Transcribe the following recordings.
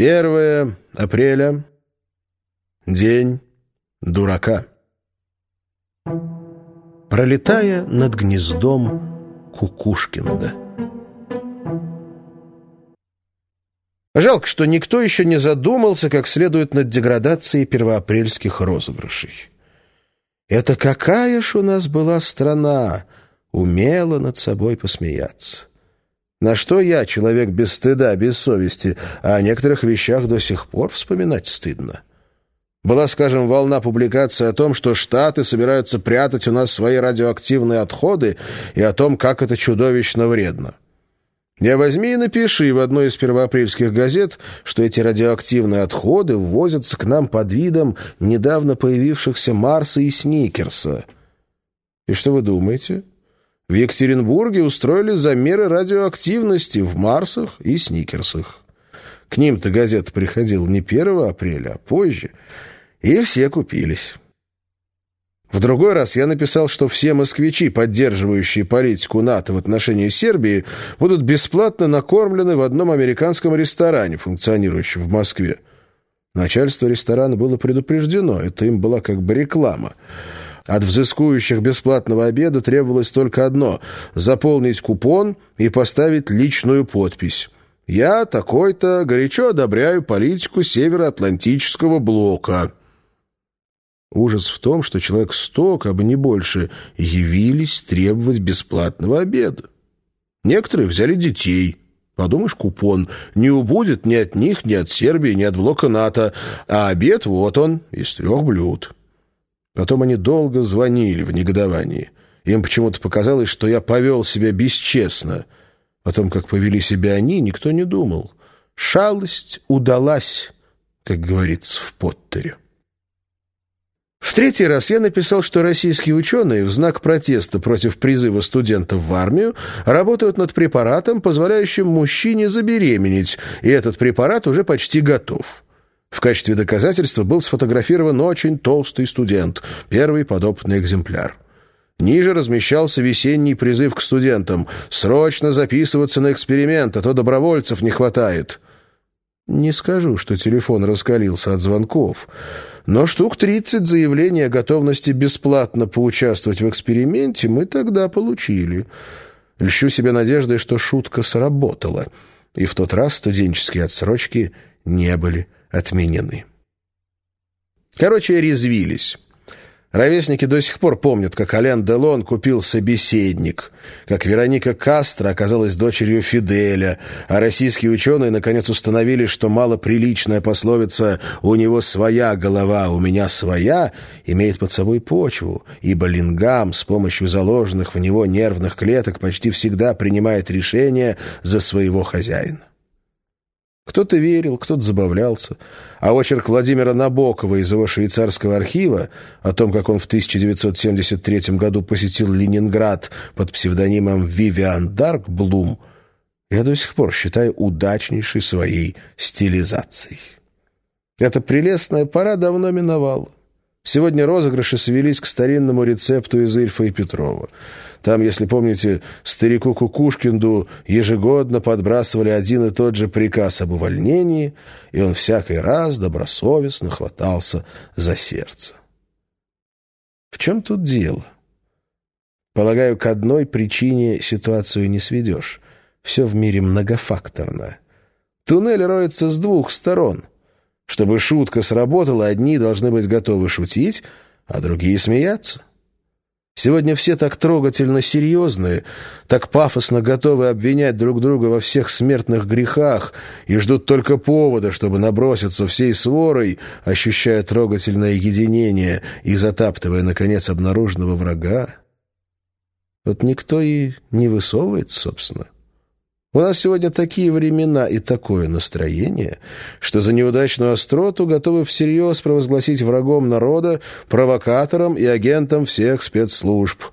1 апреля. День дурака. Пролетая над гнездом Кукушкинда. Жалко, что никто еще не задумался как следует над деградацией первоапрельских розыгрышей. Это какая ж у нас была страна, умела над собой посмеяться. На что я, человек без стыда, без совести, а о некоторых вещах до сих пор вспоминать стыдно. Была, скажем, волна публикации о том, что Штаты собираются прятать у нас свои радиоактивные отходы и о том, как это чудовищно вредно. Я возьми и напиши в одной из первоапрельских газет, что эти радиоактивные отходы ввозятся к нам под видом недавно появившихся Марса и Сникерса. И что вы думаете? В Екатеринбурге устроили замеры радиоактивности в Марсах и Сникерсах. К ним-то газета приходила не 1 апреля, а позже, и все купились. В другой раз я написал, что все москвичи, поддерживающие политику НАТО в отношении Сербии, будут бесплатно накормлены в одном американском ресторане, функционирующем в Москве. Начальство ресторана было предупреждено, это им была как бы реклама. От взыскующих бесплатного обеда требовалось только одно – заполнить купон и поставить личную подпись. «Я такой-то горячо одобряю политику Североатлантического блока». Ужас в том, что человек сто, как бы не больше, явились требовать бесплатного обеда. Некоторые взяли детей. Подумаешь, купон. Не убудет ни от них, ни от Сербии, ни от блока НАТО. А обед вот он, из трех блюд. Потом они долго звонили в негодовании. Им почему-то показалось, что я повел себя бесчестно. О том, как повели себя они, никто не думал. Шалость удалась, как говорится в Поттере. В третий раз я написал, что российские ученые в знак протеста против призыва студентов в армию работают над препаратом, позволяющим мужчине забеременеть, и этот препарат уже почти готов. В качестве доказательства был сфотографирован очень толстый студент, первый подопытный экземпляр. Ниже размещался весенний призыв к студентам «Срочно записываться на эксперимент, а то добровольцев не хватает». Не скажу, что телефон раскалился от звонков, но штук 30 заявлений о готовности бесплатно поучаствовать в эксперименте мы тогда получили. Льщу себе надеждой, что шутка сработала, и в тот раз студенческие отсрочки не были отменены. Короче, резвились. Ровесники до сих пор помнят, как Ален Делон купил собеседник, как Вероника Кастро оказалась дочерью Фиделя, а российские ученые наконец установили, что малоприличная пословица «у него своя голова, у меня своя» имеет под собой почву, ибо лингам с помощью заложенных в него нервных клеток почти всегда принимает решение за своего хозяина. Кто-то верил, кто-то забавлялся. А очерк Владимира Набокова из его швейцарского архива о том, как он в 1973 году посетил Ленинград под псевдонимом Вивиан Даркблум, я до сих пор считаю удачнейшей своей стилизацией. Эта прелестная пора давно миновала. Сегодня розыгрыши свелись к старинному рецепту из Ильфа и Петрова. Там, если помните, старику Кукушкинду ежегодно подбрасывали один и тот же приказ об увольнении, и он всякий раз добросовестно хватался за сердце. В чем тут дело? Полагаю, к одной причине ситуацию не сведешь. Все в мире многофакторно. Туннель роется с двух сторон — чтобы шутка сработала, одни должны быть готовы шутить, а другие смеяться. Сегодня все так трогательно серьезные, так пафосно готовы обвинять друг друга во всех смертных грехах и ждут только повода, чтобы наброситься всей сворой, ощущая трогательное единение и затаптывая, наконец, обнаруженного врага. Вот никто и не высовывается, собственно. У нас сегодня такие времена и такое настроение, что за неудачную остроту готовы всерьез провозгласить врагом народа, провокатором и агентом всех спецслужб.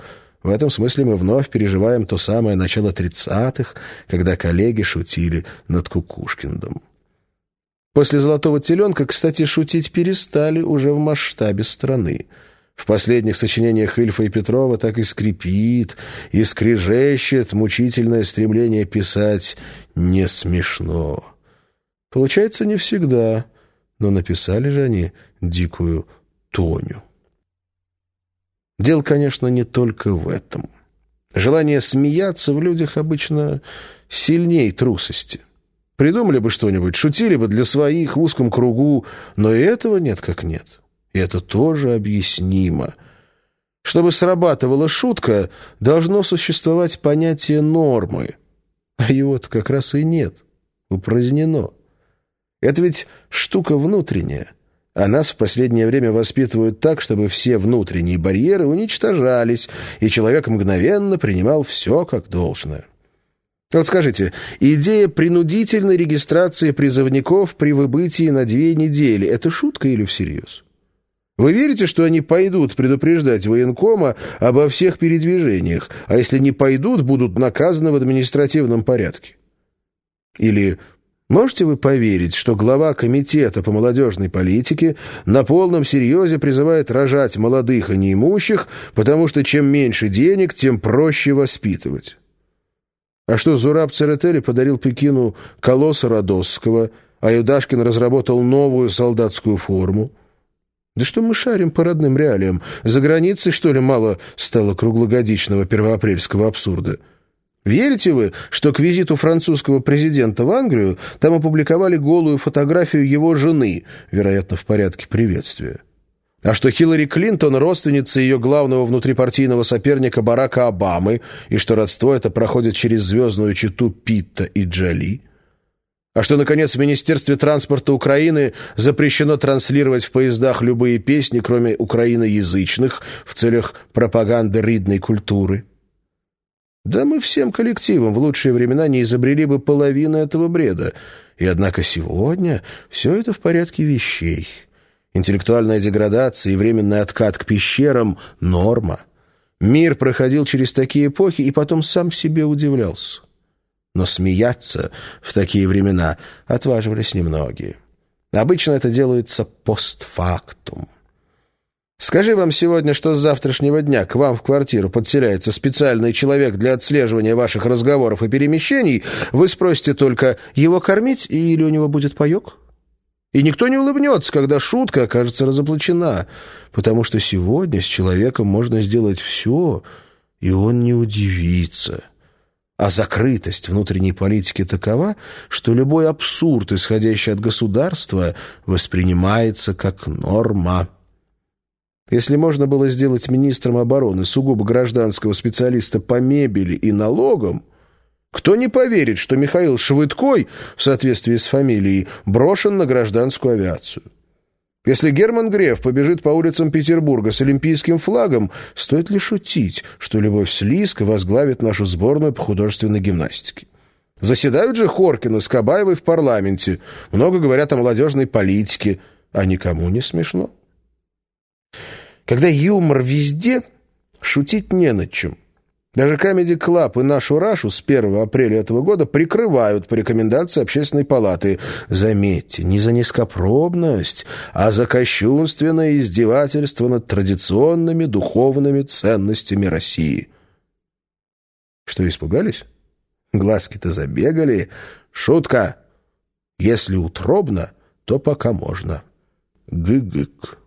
В этом смысле мы вновь переживаем то самое начало тридцатых, когда коллеги шутили над Кукушкиндом. После «Золотого теленка», кстати, шутить перестали уже в масштабе страны. В последних сочинениях Ильфа и Петрова так и скрипит, и скрежещет мучительное стремление писать «не смешно». Получается, не всегда, но написали же они дикую Тоню. Дело, конечно, не только в этом. Желание смеяться в людях обычно сильнее трусости. Придумали бы что-нибудь, шутили бы для своих в узком кругу, но и этого нет как нет. И это тоже объяснимо. Чтобы срабатывала шутка, должно существовать понятие нормы. А его-то как раз и нет. Упразднено. Это ведь штука внутренняя. А нас в последнее время воспитывают так, чтобы все внутренние барьеры уничтожались, и человек мгновенно принимал все как должное. Вот скажите, идея принудительной регистрации призывников при выбытии на две недели – это шутка или всерьез? Вы верите, что они пойдут предупреждать военкома обо всех передвижениях, а если не пойдут, будут наказаны в административном порядке? Или можете вы поверить, что глава комитета по молодежной политике на полном серьезе призывает рожать молодых и неимущих, потому что чем меньше денег, тем проще воспитывать? А что Зураб Церетели подарил Пекину колосса Родосского, а Юдашкин разработал новую солдатскую форму? Да что мы шарим по родным реалиям? За границей, что ли, мало стало круглогодичного первоапрельского абсурда? Верите вы, что к визиту французского президента в Англию там опубликовали голую фотографию его жены, вероятно, в порядке приветствия? А что Хиллари Клинтон – родственница ее главного внутрипартийного соперника Барака Обамы, и что родство это проходит через звездную читу Питта и Джоли? А что, наконец, в Министерстве транспорта Украины запрещено транслировать в поездах любые песни, кроме украиноязычных, в целях пропаганды ридной культуры? Да мы всем коллективом в лучшие времена не изобрели бы половину этого бреда. И однако сегодня все это в порядке вещей – Интеллектуальная деградация и временный откат к пещерам — норма. Мир проходил через такие эпохи и потом сам себе удивлялся. Но смеяться в такие времена отваживались немногие. Обычно это делается постфактум. Скажи вам сегодня, что с завтрашнего дня к вам в квартиру подселяется специальный человек для отслеживания ваших разговоров и перемещений, вы спросите только, его кормить или у него будет паек? И никто не улыбнется, когда шутка окажется разоблачена, потому что сегодня с человеком можно сделать все, и он не удивится. А закрытость внутренней политики такова, что любой абсурд, исходящий от государства, воспринимается как норма. Если можно было сделать министром обороны сугубо гражданского специалиста по мебели и налогам, кто не поверит, что Михаил Швыдкой, в соответствии с фамилией, брошен на гражданскую авиацию? Если Герман Греф побежит по улицам Петербурга с олимпийским флагом, стоит ли шутить, что Любовь Слизка возглавит нашу сборную по художественной гимнастике? Заседают же Хоркин и Скобаевой в парламенте, много говорят о молодежной политике, а никому не смешно. Когда юмор везде, шутить не над чем – даже Comedy Club и нашу Рашу с 1 апреля этого года прикрывают по рекомендации Общественной палаты. Заметьте, не за низкопробность, а за кощунственное издевательство над традиционными духовными ценностями России. Что, испугались? Глазки-то забегали. Шутка. Если утробно, то пока можно. Гы-гык.